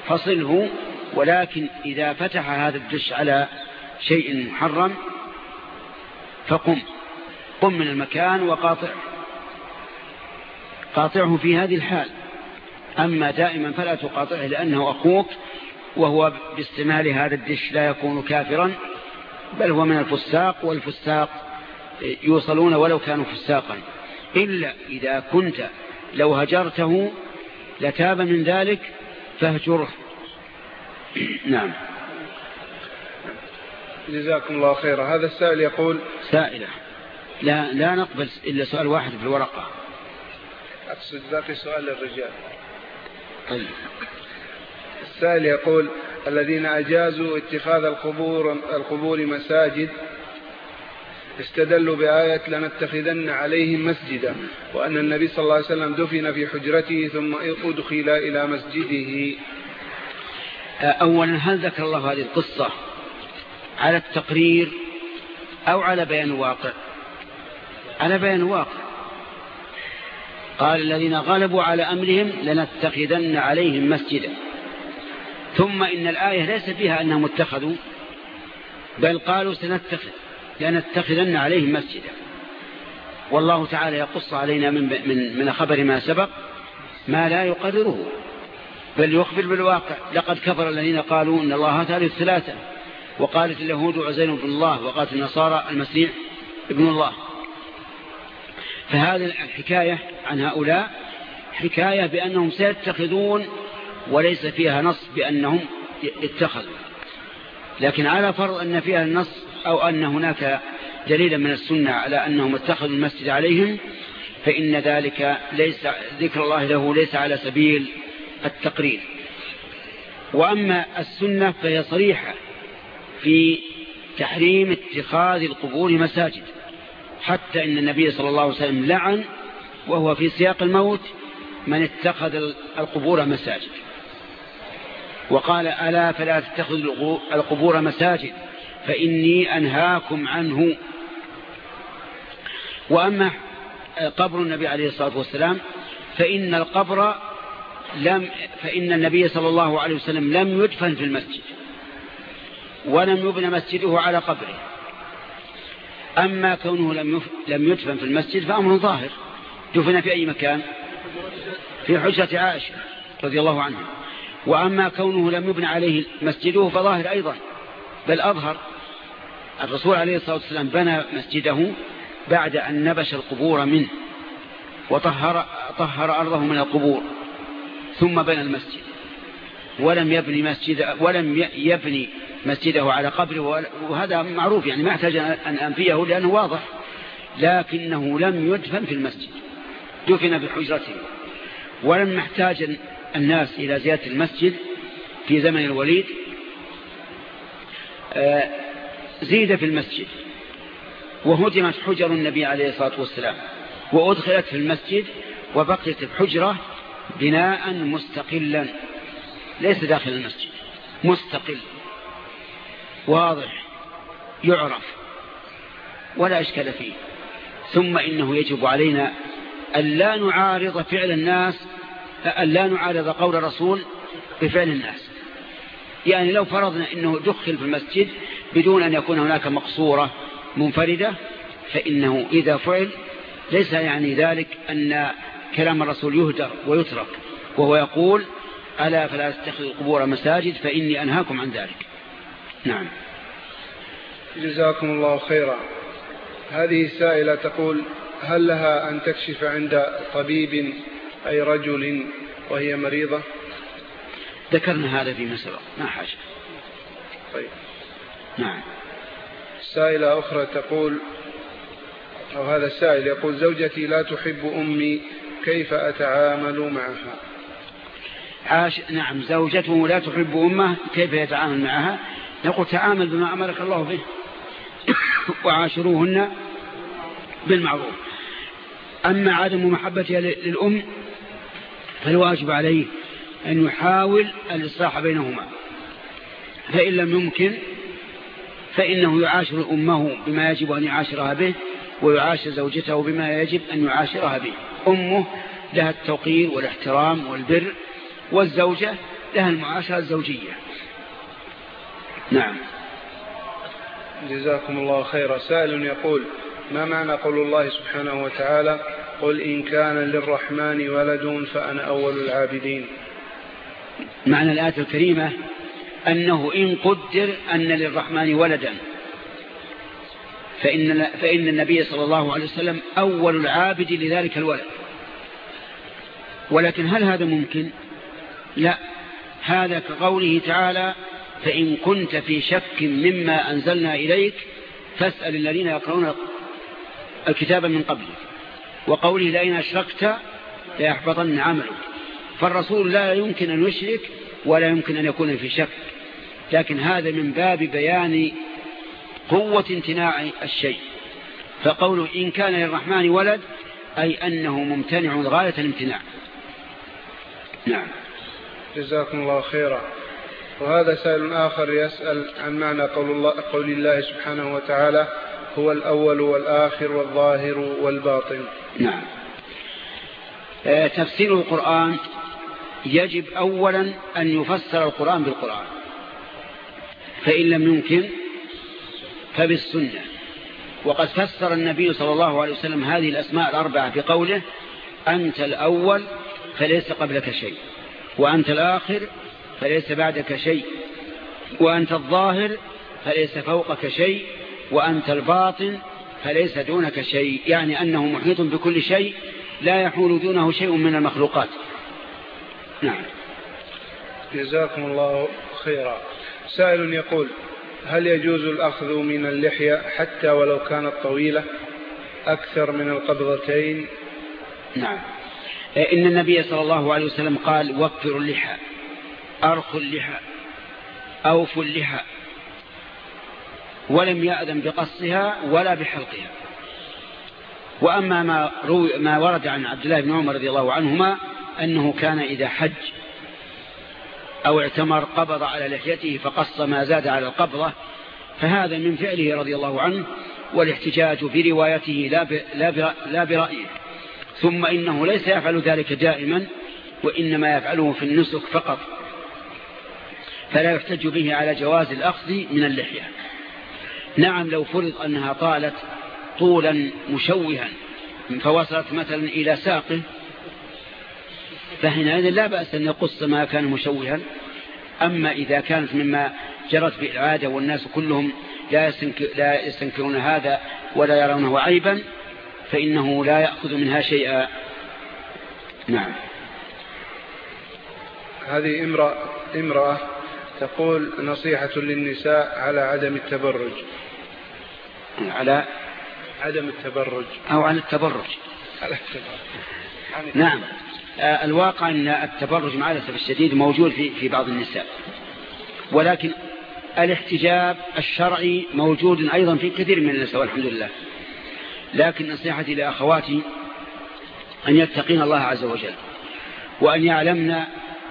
فصله ولكن إذا فتح هذا الدش على شيء محرم فقم. قم من المكان وقاطعه. قاطعه في هذه الحال. أما دائما فلا تقاطعه لأنه أخوك وهو باستمال هذا الدش لا يكون كافرا. بل هو من الفساق والفساق يوصلون ولو كانوا فساقا. إلا إذا كنت لو هجرته لتاب من ذلك فاهجره. نعم. جزاكم الله خيرا. هذا السائل يقول سائلة. لا, لا نقبل إلا سؤال واحد في الورقة. أقصد ذاك سؤال للرجال. طيب. السائل يقول الذين أجازوا اتخاذ القبور, القبور مساجد استدلوا بآية لنتخذن عليهم مسجدا وأن النبي صلى الله عليه وسلم دفن في حجرته ثم أدخل إلى مسجده. أولا هل ذكر الله هذه القصة على التقرير أو على بيان الواقع على بيان الواقع قال الذين غلبوا على أمرهم لنتخذن عليهم مسجدا. ثم إن الآية ليس فيها أنهم اتخذوا بل قالوا سنتخذ لنتخذن عليهم مسجدا. والله تعالى يقص علينا من, من, من خبر ما سبق ما لا يقرره بل يخبر بالواقع. لقد كفر الذين قالوا إن الله ثالث ثلاثة وقالت اليهود عزين بن الله وقالت النصارى المسيح ابن الله. فهذه الحكاية عن هؤلاء حكاية بأنهم سيتخذون وليس فيها نص بأنهم اتخذوا. لكن على فرض أن فيها النص أو أن هناك دليلا من السنة على أنهم اتخذوا المسجد عليهم فإن ذلك ليس ذكر الله له ليس على سبيل التقرير. وأما السنة فهي صريحة في تحريم اتخاذ القبور مساجد حتى إن النبي صلى الله عليه وسلم لعن وهو في سياق الموت من اتخذ القبور مساجد. وقال ألا فلا تتخذوا القبور مساجد فإني أنهاكم عنه. وأما قبر النبي عليه الصلاة والسلام فإن القبر لم فإن النبي صلى الله عليه وسلم لم يدفن في المسجد ولم يبنى مسجده على قبره. أما كونه لم لم يدفن في المسجد فأمر ظاهر. دفن في أي مكان؟ في حجرة عائشة رضي الله عنها. وأما كونه لم يبنى عليه مسجده فظاهر أيضا بل أظهر. الرسول عليه الصلاة والسلام بنى مسجده بعد أن نبش القبور منه وطهر طهر أرضه من القبور ثم بنى المسجد. ولم يبني مسجد ولم يبني مسجده على قبره وهذا معروف يعني ما احتاج أن أنفيه لأنه واضح لكنه لم يدفن في المسجد دفن بحجرته. ولم يحتاج الناس إلى زيادة المسجد في زمن الوليد آه، زيد في المسجد وهدمت حجر النبي عليه الصلاة والسلام وأدخلت في المسجد وبقيت الحجرة بناء مستقلا ليس داخل المسجد مستقل واضح يعرف ولا إشكال فيه ثم إنه يجب علينا أن لا نعارض فعل الناس أن لا نعارض قول الرسول بفعل الناس. يعني لو فرضنا أنه دخل في المسجد بدون أن يكون هناك مقصورة منفردة فإنه إذا فعل ليس يعني ذلك أن كلام الرسول يهدر ويترك وهو يقول ألا فلا تتخذوا القبور مساجد فإني أنهاكم عن ذلك. نعم. جزاكم الله خيرا. هذه السائلة تقول هل لها أن تكشف عند طبيب أي رجل وهي مريضة؟ ذكرنا هذا فيما سبق. ما حاجة. طيب. نعم. سائلة أخرى تقول أو هذا السائل يقول زوجتي لا تحب أمي كيف أتعامل معها؟ عاش نعم زوجته لا تحب أمه كيف يتعامل معها؟ نقول تعامل بما أمرك الله به. وعاشروهن بالمعروف. أما عدم محبتها للأم فالواجب عليه أن يحاول الإصلاح بينهما. فإن لم يمكن فإنه يعاشر أمه بما يجب أن يعاشرها به ويعاشر زوجته بما يجب أن يعاشرها به. أمه لها التوقير والاحترام والبر والزوجة لها المعاشرة الزوجية. نعم. جزاكم الله خيرا. سائل يقول ما معنى قول الله سبحانه وتعالى قل إن كان للرحمن ولد فأنا أول العابدين. معنى الآية الكريمة أنه إن قدر أن للرحمن ولدا. فإن, فإن النبي صلى الله عليه وسلم أول العابد لذلك الولد. ولكن هل هذا ممكن؟ لا. هذا كقوله تعالى فإن كنت في شك مما أنزلنا إليك فاسأل الذين يقرؤون الكتاب من قبلك. وقوله لئن أشركت ليحبطن عملك. فالرسول لا يمكن أن يشرك ولا يمكن أن يكون في شك. لكن هذا من باب بيان قوة امتناع الشيء. فقوله إن كان للرحمن ولد أي أنه ممتنع غاية الامتناع. نعم. جزاكم الله خيرا. وهذا سائل آخر يسأل عن معنى قول الله, قول الله سبحانه وتعالى هو الأول والآخر والظاهر والباطن. نعم. آه، تفسير القرآن يجب أولا أن يفسر القرآن بالقرآن. فإن لم يمكن فبالسنة. وقد فسر النبي صلى الله عليه وسلم هذه الأسماء الأربعة بقوله أنت الأول فليس قبلك شيء وأنت الآخر فليس بعدك شيء وأنت الظاهر فليس فوقك شيء وأنت الباطن فليس دونك شيء. يعني أنه محيط بكل شيء لا يحول دونه شيء من المخلوقات. نعم. جزاكم الله خيرا. سائل يقول هل يجوز الأخذ من اللحية حتى ولو كانت طويلة أكثر من القبضتين؟ نعم. إن النبي صلى الله عليه وسلم قال وفروا اللحى أرخوا اللحى أوفوا اللحى. ولم يأذن بقصها ولا بحلقها. وأما ما, روي ما ورد عن عبد الله بن عمر رضي الله عنهما أنه كان إذا حج أو اعتمر قبض على لحيته فقص ما زاد على القبضة فهذا من فعله رضي الله عنه والاحتجاج بروايته لا, لا برأيه. ثم إنه ليس يفعل ذلك دائما وإنما يفعله في النسك فقط. فلا يحتج به على جواز الأخذ من اللحية. نعم لو فرض أنها طالت طولا مشوها فوصلت مثلا إلى ساقه فحينئذ لا بأس أن يقص ما كان مشوها. أما إذا كانت مما جرت بالعادة والناس كلهم لا يستنكرون هذا ولا يرونه عيبا فإنه لا يأخذ منها شيئا. نعم. هذه امرأة, امرأة تقول نصيحة للنساء على عدم التبرج. على عدم التبرج. أو عن التبرج. على التبرج. نعم. آه، الواقع أن التبرج مع الأسف الشديد موجود في, في بعض النساء. ولكن الاحتجاب الشرعي موجود أيضا في كثير من النساء والحمد لله. لكن نصيحتي لأخواتي أن يتقين الله عز وجل وأن يعلمن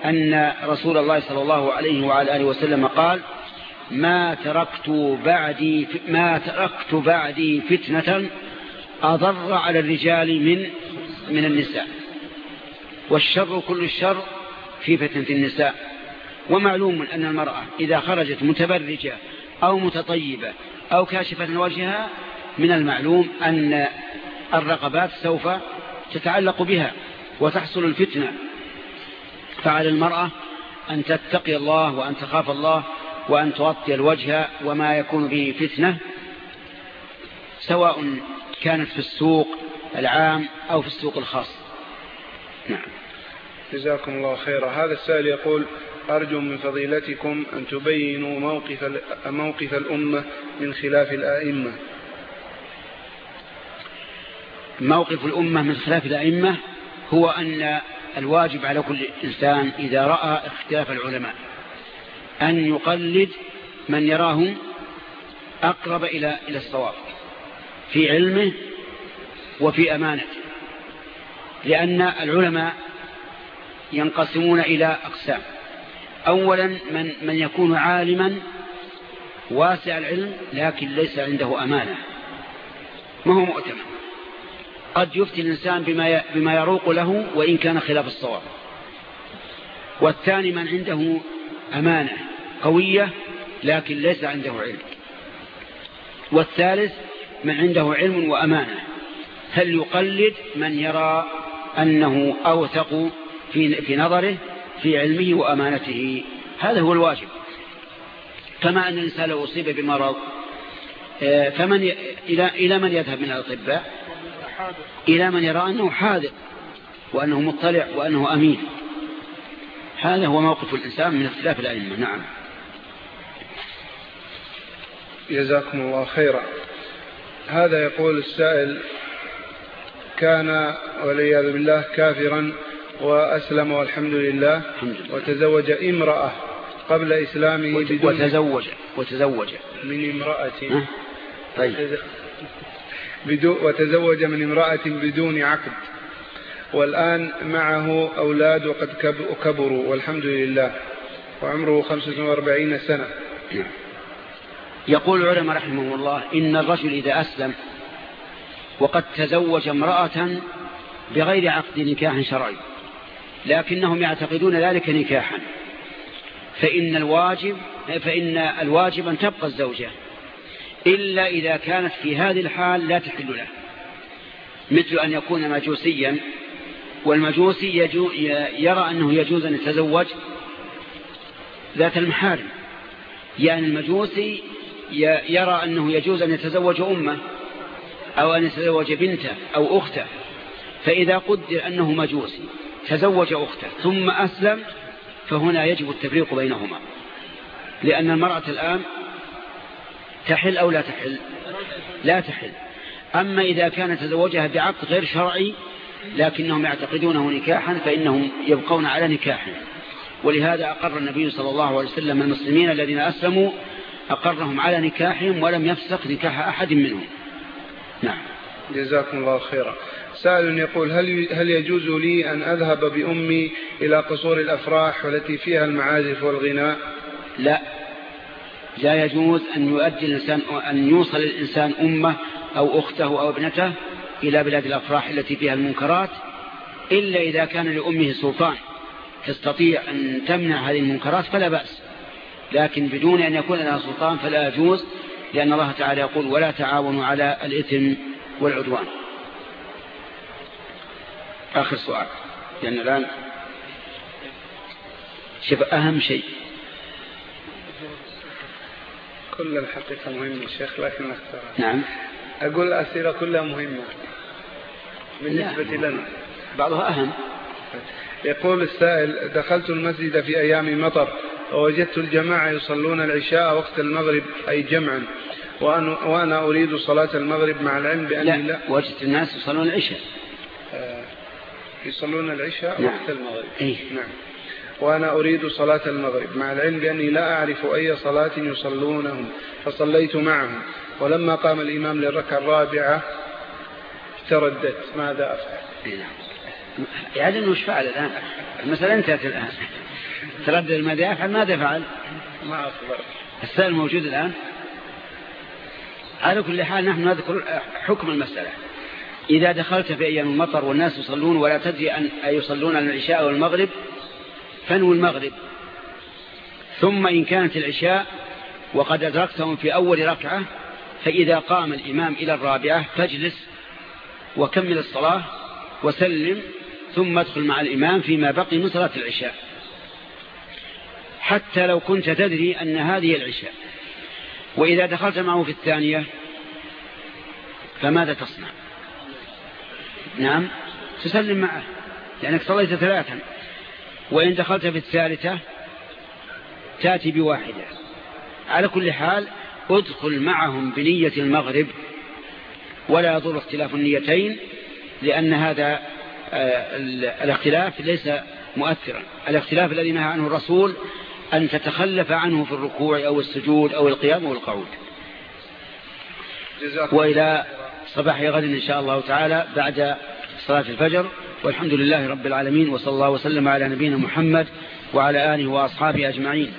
أن رسول الله صلى الله عليه وعلى آله وسلم قال ما تركت بعدي ما تركت بعدي فتنة أضر على الرجال من من النساء. والشر كل الشر في فتنة النساء. ومعلوم أن المرأة إذا خرجت متبرجة أو متطيبة أو كاشفة وجهها من المعلوم أن الرقبات سوف تتعلق بها وتحصل الفتنة. فعلى المرأة أن تتقي الله وأن تخاف الله وأن تغطي الوجه وما يكون به فتنة سواء كانت في السوق العام أو في السوق الخاص. نعم. جزاكم الله خيرا. هذا السائل يقول أرجو من فضيلتكم أن تبينوا موقف, موقف الأمة من خلاف الآئمة. موقف الأمة من خلاف الأئمة هو أن الواجب على كل إنسان إذا رأى اختلاف العلماء. أن يقلد من يراه أقرب إلى إلى الصواب في علمه وفي أمانته لأن العلماء ينقسمون إلى أقسام. أولا من, من يكون عالما واسع العلم لكن ليس عنده أمانة ما هو مؤتمن قد يفتي الإنسان بما بما يروق له وإن كان خلاف الصواب. والثاني من عنده أمانة قوية لكن ليس عنده علم. والثالث من عنده علم وأمانة. هل يقلد من يرى أنه أوثق في, في نظره في علمه وأمانته؟ هذا هو الواجب. كما أن الإنسان لو أصيب بمرض آه، فمن ي... إلى... إلى من يذهب من الأطباء؟ إلى من يرى أنه حاذق وأنه مطلع وأنه أمين. هذا هو موقف الإنسان من اختلاف الأئمة. نعم. جزاكم الله خيرا. هذا يقول السائل كان والعياذ بالله كافرا وأسلم والحمد لله وتزوج امرأة قبل إسلامه بدون وتزوج وتزوج. من امرأة. طيب. وتزوج من امرأة بدون عقد. والآن معه أولاد وقد كبروا والحمد لله. وعمره 45 سنة. يقول العلماء رحمه الله إن الرجل إذا أسلم وقد تزوج امرأة بغير عقد نكاح شرعي لكنهم يعتقدون ذلك نكاحا فإن الواجب فإن الواجب أن تبقى الزوجة إلا إذا كانت في هذه الحال لا تحل له مثل أن يكون مجوسيا والمجوسي يرى أنه يجوز أن يتزوج ذات المحارم يعني المجوسي يرى أنه يجوز أن يتزوج أمه أو أن يتزوج بنته أو أخته فإذا قدر أنه مجوسي تزوج أخته ثم أسلم فهنا يجب التفريق بينهما لأن المرأة الآن تحل أو لا تحل؟ لا تحل. أما إذا كان تزوجها بعقد غير شرعي لكنهم يعتقدونه نكاحا فإنهم يبقون على نكاحه ولهذا أقر النبي صلى الله عليه وسلم المسلمين الذين أسلموا أقرهم على نكاحهم ولم يفسق نكاح أحد منهم. نعم. جزاكم الله خيرا. سائل يقول هل هل يجوز لي أن أذهب بأمي إلى قصور الأفراح والتي فيها المعازف والغناء؟ لا. لا يجوز أن يؤدي الإنسان أن يوصل الإنسان أمه أو أخته أو ابنته إلى بلاد الأفراح التي فيها المنكرات إلا إذا كان لأمه سلطان. تستطيع أن تمنع هذه المنكرات فلا بأس. لكن بدون أن يكون لها سلطان فلا يجوز لأن الله تعالى يقول ولا تعاونوا على الإثم والعدوان. آخر سؤال لأن الآن شوف أهم شيء كل الحقيقة مهمة شيخ لكن اختار نعم. أقول الأسئلة كلها مهمة. بالنسبة لنا بعضها أهم. يقول السائل دخلت المسجد في أيام مطر ووجدت الجماعة يصلون العشاء وقت المغرب أي جمعا. وأنا أريد صلاة المغرب مع العلم بأني لا, لا. وجدت الناس يصلون العشاء. آه يصلون العشاء نعم. وقت المغرب. إيه؟ نعم. وأنا أريد صلاة المغرب مع العلم بأني لا أعرف أي صلاة يصلونهم فصليت معهم. ولما قام الإمام للركعة الرابعة ترددت. ماذا أفعل؟ إيه، نعم. يعني أنه فعل الآن. المسألة انتهت الآن. تردد ماذا يفعل ماذا فعل؟ ما أصبر السؤال موجود الآن. على كل حال نحن نذكر حكم المسألة. إذا دخلت في أيام المطر والناس يصلون ولا تدري أن يصلون العشاء والمغرب فنو المغرب. ثم إن كانت العشاء وقد أدركتهم في أول ركعة فإذا قام الإمام إلى الرابعة فاجلس وكمل الصلاة وسلم ثم ادخل مع الإمام فيما بقي من صلاة العشاء. حتى لو كنت تدري أن هذه العشاء وإذا دخلت معه في الثانية فماذا تصنع؟ نعم تسلم معه لأنك صليت ثلاثا وإن دخلت في الثالثة تأتي بواحدة. على كل حال ادخل معهم بنية المغرب ولا يضر اختلاف النيتين لأن هذا آه، الاختلاف ليس مؤثرا. الاختلاف الذي نهى عنه الرسول أن تتخلف عنه في الركوع أو السجود أو القيام والقعود وإلى صباح غد إن شاء الله تعالى بعد صلاة الفجر. والحمد لله رب العالمين وصلى الله وسلم على نبينا محمد وعلى آله وأصحابه أجمعين.